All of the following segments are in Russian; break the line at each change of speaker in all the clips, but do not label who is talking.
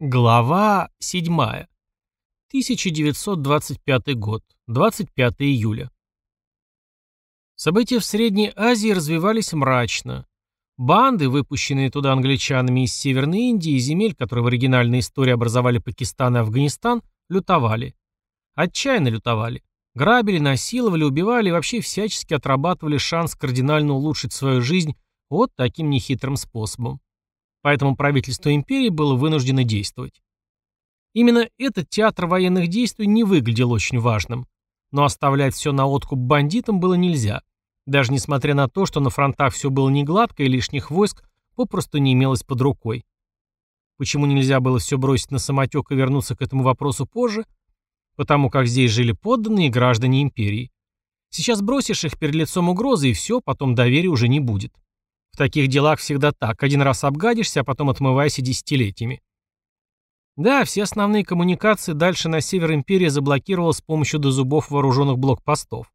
Глава 7. 1925 год. 25 июля. События в Средней Азии развивались мрачно. Банды, выпущенные туда англичанами из Северной Индии и земель, которые в оригинальной истории образовали Пакистан и Афганистан, лютовали. Отчаянно лютовали. Грабили, насиловали, убивали и вообще всячески отрабатывали шанс кардинально улучшить свою жизнь вот таким нехитрым способом поэтому правительство империи было вынуждено действовать. Именно этот театр военных действий не выглядел очень важным, но оставлять все на откуп бандитам было нельзя, даже несмотря на то, что на фронтах все было не гладко и лишних войск попросту не имелось под рукой. Почему нельзя было все бросить на самотек и вернуться к этому вопросу позже? Потому как здесь жили подданные граждане империи. Сейчас бросишь их перед лицом угрозы, и все, потом доверия уже не будет. В таких делах всегда так. Один раз обгадишься, а потом отмывайся десятилетиями. Да, все основные коммуникации дальше на север империи заблокировала с помощью до зубов вооруженных блокпостов.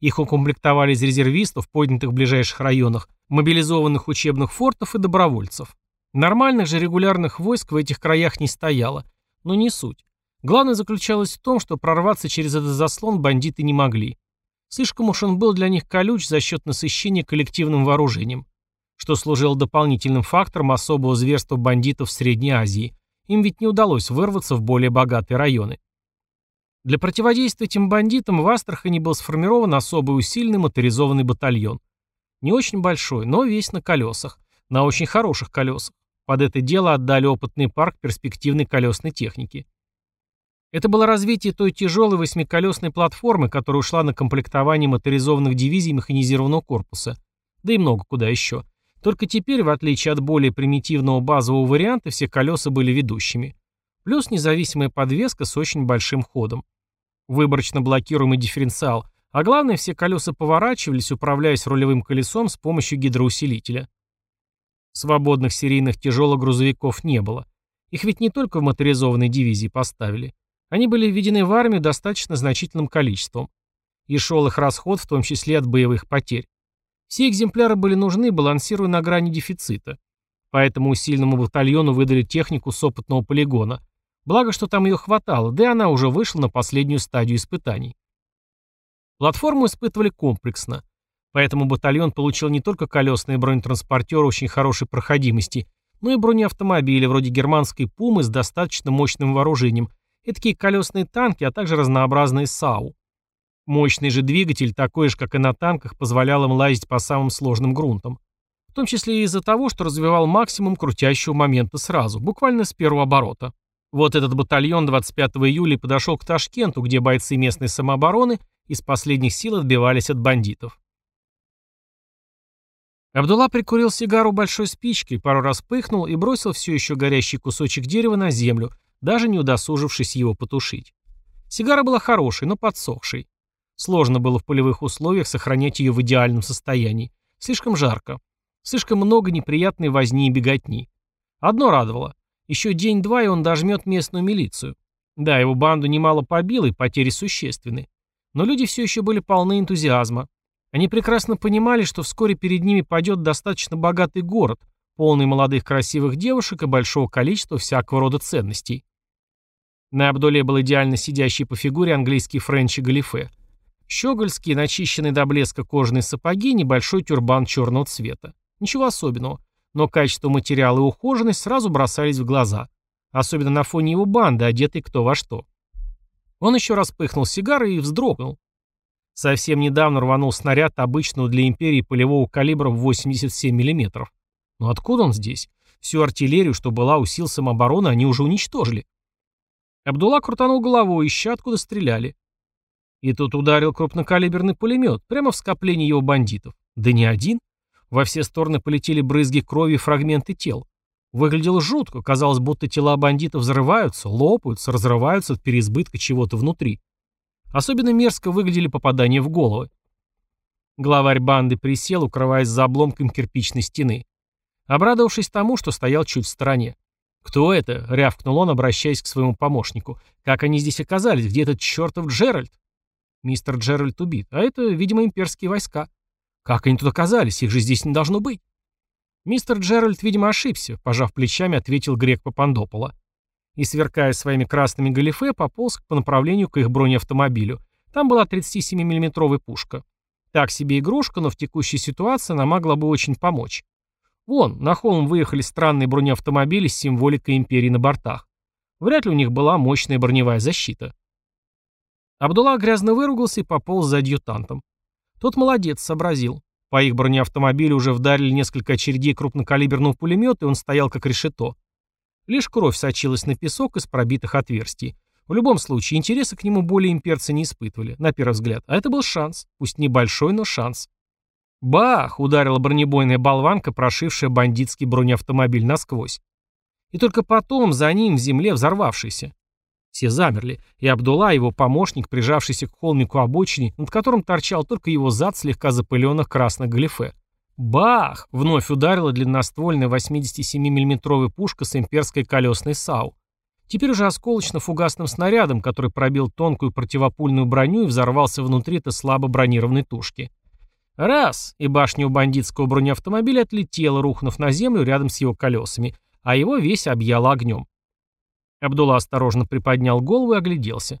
Их укомплектовали из резервистов, поднятых в ближайших районах, мобилизованных учебных фортов и добровольцев. Нормальных же регулярных войск в этих краях не стояло, но не суть. Главное заключалось в том, что прорваться через этот заслон бандиты не могли. Слишком уж он был для них колюч за счет насыщения коллективным вооружением что служило дополнительным фактором особого зверства бандитов в Средней Азии. Им ведь не удалось вырваться в более богатые районы. Для противодействия этим бандитам в Астрахани был сформирован особый усиленный моторизованный батальон. Не очень большой, но весь на колесах. На очень хороших колесах. Под это дело отдали опытный парк перспективной колесной техники. Это было развитие той тяжелой восьмиколесной платформы, которая ушла на комплектование моторизованных дивизий механизированного корпуса. Да и много куда еще. Только теперь, в отличие от более примитивного базового варианта, все колеса были ведущими. Плюс независимая подвеска с очень большим ходом. Выборочно блокируемый дифференциал, а главное, все колеса поворачивались, управляясь рулевым колесом с помощью гидроусилителя. Свободных серийных тяжелых грузовиков не было. Их ведь не только в моторизованной дивизии поставили. Они были введены в армию достаточно значительным количеством. И шел их расход, в том числе от боевых потерь. Все экземпляры были нужны, балансируя на грани дефицита. Поэтому усиленному батальону выдали технику с опытного полигона. Благо, что там ее хватало, да и она уже вышла на последнюю стадию испытаний. Платформу испытывали комплексно. Поэтому батальон получил не только колесные бронетранспортеры очень хорошей проходимости, но и бронеавтомобили вроде германской «Пумы» с достаточно мощным вооружением, и такие колесные танки, а также разнообразные САУ. Мощный же двигатель, такой же, как и на танках, позволял им лазить по самым сложным грунтам. В том числе и из-за того, что развивал максимум крутящего момента сразу, буквально с первого оборота. Вот этот батальон 25 июля подошел к Ташкенту, где бойцы местной самообороны из последних сил отбивались от бандитов. Абдулла прикурил сигару большой спичкой, пару раз пыхнул и бросил все еще горящий кусочек дерева на землю, даже не удосужившись его потушить. Сигара была хорошей, но подсохшей. Сложно было в полевых условиях сохранять ее в идеальном состоянии. Слишком жарко. Слишком много неприятной возни и беготни. Одно радовало. Еще день-два, и он дожмет местную милицию. Да, его банду немало побило, и потери существенны. Но люди все еще были полны энтузиазма. Они прекрасно понимали, что вскоре перед ними падет достаточно богатый город, полный молодых красивых девушек и большого количества всякого рода ценностей. На Абдуле был идеально сидящий по фигуре английский френч и галифе. Щегольские, начищенные до блеска кожаные сапоги, небольшой тюрбан черного цвета. Ничего особенного, но качество материала и ухоженность сразу бросались в глаза. Особенно на фоне его банды, одетой кто во что. Он еще раз пыхнул сигарой и вздрогнул. Совсем недавно рванул снаряд обычного для империи полевого калибра в 87 мм. Но откуда он здесь? Всю артиллерию, что была у сил самообороны, они уже уничтожили. Абдулла крутанул головой, ища откуда стреляли. И тут ударил крупнокалиберный пулемет, прямо в скопление его бандитов. Да не один. Во все стороны полетели брызги крови и фрагменты тел. Выглядело жутко, казалось, будто тела бандитов взрываются, лопаются, разрываются от переизбытка чего-то внутри. Особенно мерзко выглядели попадания в головы. Главарь банды присел, укрываясь за обломком кирпичной стены. Обрадовавшись тому, что стоял чуть в стороне. «Кто это?» — рявкнул он, обращаясь к своему помощнику. «Как они здесь оказались? Где этот чертов Джеральд?» Мистер Джеральд убит, а это, видимо, имперские войска. Как они тут оказались? Их же здесь не должно быть. Мистер Джеральд, видимо, ошибся, пожав плечами, ответил грек Папандопола. и, сверкая своими красными галифе, пополз по направлению к их бронеавтомобилю. Там была 37 миллиметровая пушка. Так себе игрушка, но в текущей ситуации она могла бы очень помочь. Вон, на холм выехали странные бронеавтомобили с символикой империи на бортах. Вряд ли у них была мощная броневая защита. Абдулла грязно выругался и пополз за адъютантом. Тот молодец, сообразил. По их бронеавтомобилю уже вдарили несколько очередей крупнокалиберного пулемета, и он стоял как решето. Лишь кровь сочилась на песок из пробитых отверстий. В любом случае, интереса к нему более имперцы не испытывали, на первый взгляд. А это был шанс. Пусть небольшой, но шанс. Бах! Ударила бронебойная болванка, прошившая бандитский бронеавтомобиль насквозь. И только потом за ним в земле взорвавшийся. Все замерли, и Абдулла, его помощник, прижавшийся к холмику обочине, над которым торчал только его зад слегка запыленных красных галифе. Бах! Вновь ударила длинноствольная 87 миллиметровая пушка с имперской колесной САУ. Теперь уже осколочно-фугасным снарядом, который пробил тонкую противопульную броню и взорвался внутри этой слабо бронированной тушки. Раз, и башня у бандитского бронеавтомобиля отлетела, рухнув на землю рядом с его колесами, а его весь объяло огнем. Абдулла осторожно приподнял голову и огляделся.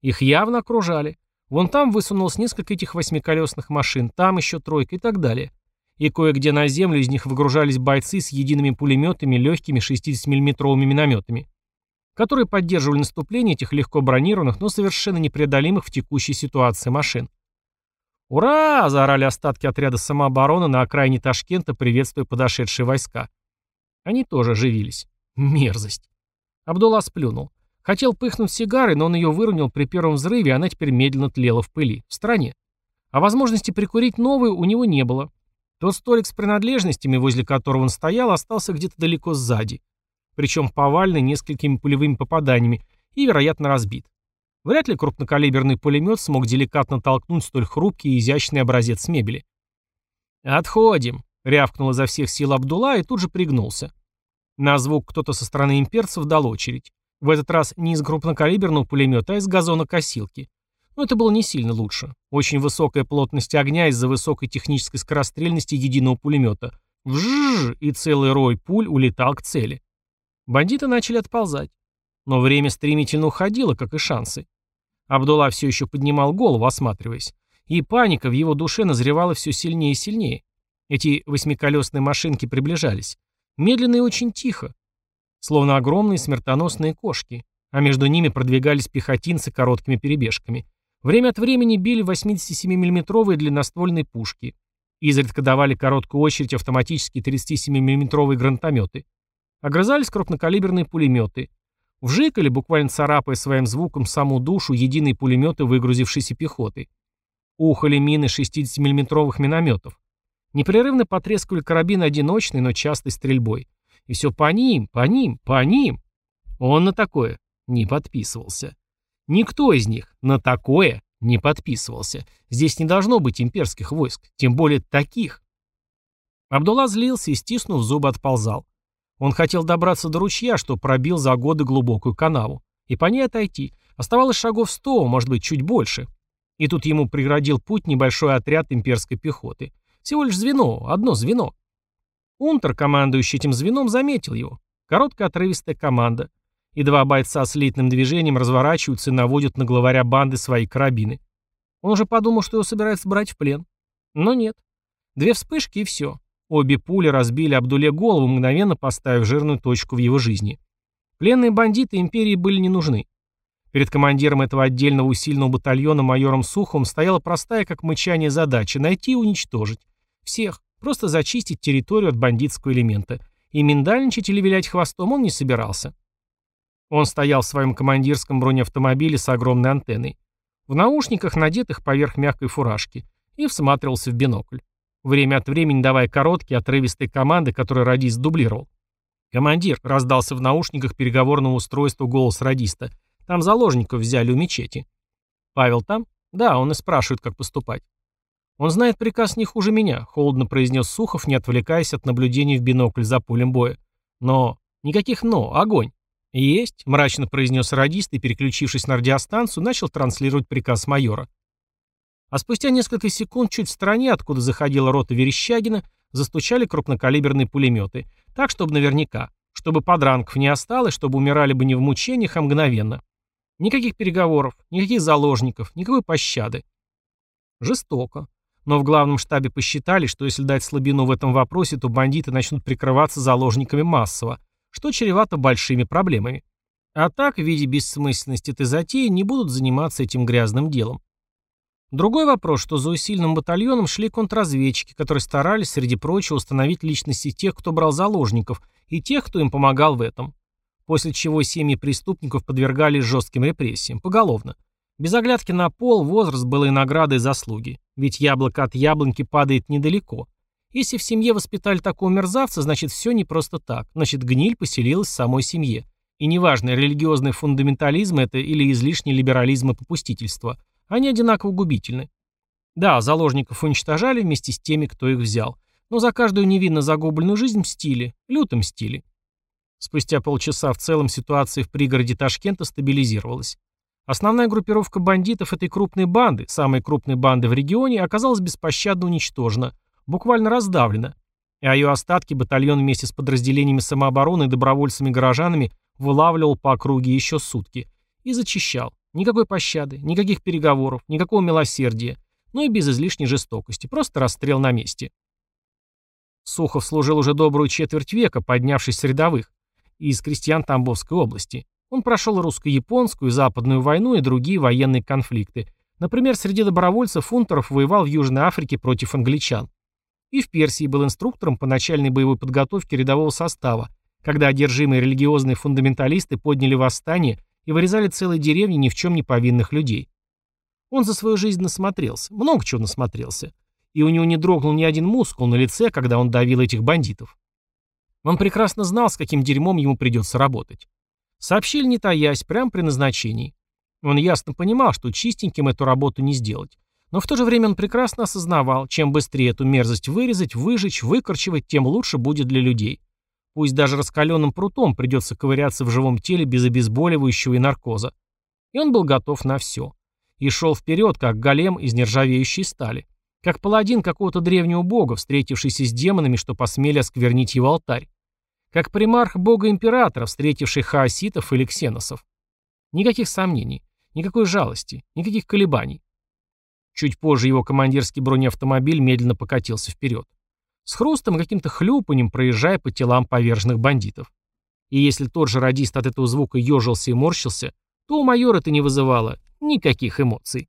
Их явно окружали. Вон там высунулось несколько этих восьмиколесных машин, там еще тройка и так далее. И кое-где на землю из них выгружались бойцы с едиными пулеметами, легкими 60-миллиметровыми минометами, которые поддерживали наступление этих легко бронированных, но совершенно непреодолимых в текущей ситуации машин. «Ура!» – заорали остатки отряда самообороны на окраине Ташкента, приветствуя подошедшие войска. Они тоже оживились. Мерзость. Абдулла сплюнул. Хотел пыхнуть сигарой, но он ее выронил при первом взрыве, и она теперь медленно тлела в пыли. В стране. А возможности прикурить новую у него не было. Тот столик с принадлежностями, возле которого он стоял, остался где-то далеко сзади. Причем повальный несколькими пулевыми попаданиями и, вероятно, разбит. Вряд ли крупнокалиберный пулемет смог деликатно толкнуть столь хрупкий и изящный образец мебели. «Отходим», — рявкнул изо всех сил Абдулла и тут же пригнулся. На звук кто-то со стороны имперцев дал очередь. В этот раз не из крупнокалиберного пулемета, а из газонокосилки. Но это было не сильно лучше. Очень высокая плотность огня из-за высокой технической скорострельности единого пулемета. Вжжж, и целый рой пуль улетал к цели. Бандиты начали отползать. Но время стремительно уходило, как и шансы. Абдулла все еще поднимал голову, осматриваясь. И паника в его душе назревала все сильнее и сильнее. Эти восьмиколесные машинки приближались. Медленно и очень тихо. Словно огромные смертоносные кошки. А между ними продвигались пехотинцы короткими перебежками. Время от времени били 87 миллиметровые длинноствольные пушки. Изредка давали короткую очередь автоматические 37 миллиметровые гранатометы. Огрызались крупнокалиберные пулеметы. Вжикали, буквально царапая своим звуком саму душу, единые пулеметы выгрузившейся пехоты. Ухали мины 60 миллиметровых минометов. Непрерывно потрескивали карабины одиночной, но частой стрельбой. И все по ним, по ним, по ним. Он на такое не подписывался. Никто из них на такое не подписывался. Здесь не должно быть имперских войск, тем более таких. Абдулла злился и, стиснув зубы, отползал. Он хотел добраться до ручья, что пробил за годы глубокую канаву, и по ней отойти. Оставалось шагов сто, может быть, чуть больше. И тут ему преградил путь небольшой отряд имперской пехоты. Всего лишь звено, одно звено. Унтер, командующий этим звеном, заметил его. Короткая отрывистая команда. И два бойца с слитным движением разворачиваются и наводят на главаря банды свои карабины. Он уже подумал, что его собираются брать в плен. Но нет. Две вспышки и все. Обе пули разбили Абдуле голову, мгновенно поставив жирную точку в его жизни. Пленные бандиты империи были не нужны. Перед командиром этого отдельного усиленного батальона майором Суховым стояла простая, как мычание, задача – найти и уничтожить. Всех. Просто зачистить территорию от бандитского элемента. И миндальничать или вилять хвостом он не собирался. Он стоял в своем командирском бронеавтомобиле с огромной антенной. В наушниках, надетых поверх мягкой фуражки. И всматривался в бинокль. Время от времени давая короткие, отрывистые команды, которые радист дублировал. «Командир», — раздался в наушниках переговорного устройства голос радиста. «Там заложников взяли у мечети». «Павел там?» «Да, он и спрашивает, как поступать». «Он знает приказ не хуже меня», — холодно произнес Сухов, не отвлекаясь от наблюдений в бинокль за полем боя. «Но... Никаких «но», огонь». «Есть», — мрачно произнес радист и, переключившись на радиостанцию, начал транслировать приказ майора. А спустя несколько секунд чуть в стороне, откуда заходила рота Верещагина, застучали крупнокалиберные пулеметы, так, чтобы наверняка. Чтобы подранков не осталось, чтобы умирали бы не в мучениях, а мгновенно. Никаких переговоров, никаких заложников, никакой пощады. Жестоко. Но в главном штабе посчитали, что если дать слабину в этом вопросе, то бандиты начнут прикрываться заложниками массово, что чревато большими проблемами. А так, в виде бессмысленности этой затеи, не будут заниматься этим грязным делом. Другой вопрос, что за усиленным батальоном шли контрразведчики, которые старались, среди прочего, установить личности тех, кто брал заложников, и тех, кто им помогал в этом. После чего семьи преступников подвергались жестким репрессиям, поголовно. Без оглядки на пол, возраст было и наградой заслуги. Ведь яблоко от яблоньки падает недалеко. Если в семье воспитали такого мерзавца, значит все не просто так. Значит гниль поселилась в самой семье. И неважно, религиозный фундаментализм это или излишний либерализм и попустительство. Они одинаково губительны. Да, заложников уничтожали вместе с теми, кто их взял. Но за каждую невинно загубленную жизнь мстили. Лютым мстили. Спустя полчаса в целом ситуация в пригороде Ташкента стабилизировалась. Основная группировка бандитов этой крупной банды, самой крупной банды в регионе, оказалась беспощадно уничтожена, буквально раздавлена. А ее остатки батальон вместе с подразделениями самообороны и добровольцами-горожанами вылавливал по округе еще сутки и зачищал. Никакой пощады, никаких переговоров, никакого милосердия, но и без излишней жестокости, просто расстрел на месте. Сухов служил уже добрую четверть века, поднявшись с рядовых, из крестьян Тамбовской области. Он прошел русско-японскую, западную войну и другие военные конфликты. Например, среди добровольцев фунтеров воевал в Южной Африке против англичан. И в Персии был инструктором по начальной боевой подготовке рядового состава, когда одержимые религиозные фундаменталисты подняли восстание и вырезали целые деревни ни в чем не повинных людей. Он за свою жизнь насмотрелся, много чего насмотрелся, и у него не дрогнул ни один мускул на лице, когда он давил этих бандитов. Он прекрасно знал, с каким дерьмом ему придется работать. Сообщили не таясь, прямо при назначении. Он ясно понимал, что чистеньким эту работу не сделать. Но в то же время он прекрасно осознавал, чем быстрее эту мерзость вырезать, выжечь, выкорчевать, тем лучше будет для людей. Пусть даже раскаленным прутом придется ковыряться в живом теле без обезболивающего и наркоза. И он был готов на все. И шел вперед, как голем из нержавеющей стали. Как паладин какого-то древнего бога, встретившийся с демонами, что посмели осквернить его алтарь. Как примарх бога-императора, встретивший хаоситов или ксеносов. Никаких сомнений, никакой жалости, никаких колебаний. Чуть позже его командирский бронеавтомобиль медленно покатился вперед с хрустом каким-то хлюпанием проезжая по телам поверженных бандитов. И если тот же радист от этого звука ежился и морщился, то у майора это не вызывало никаких эмоций.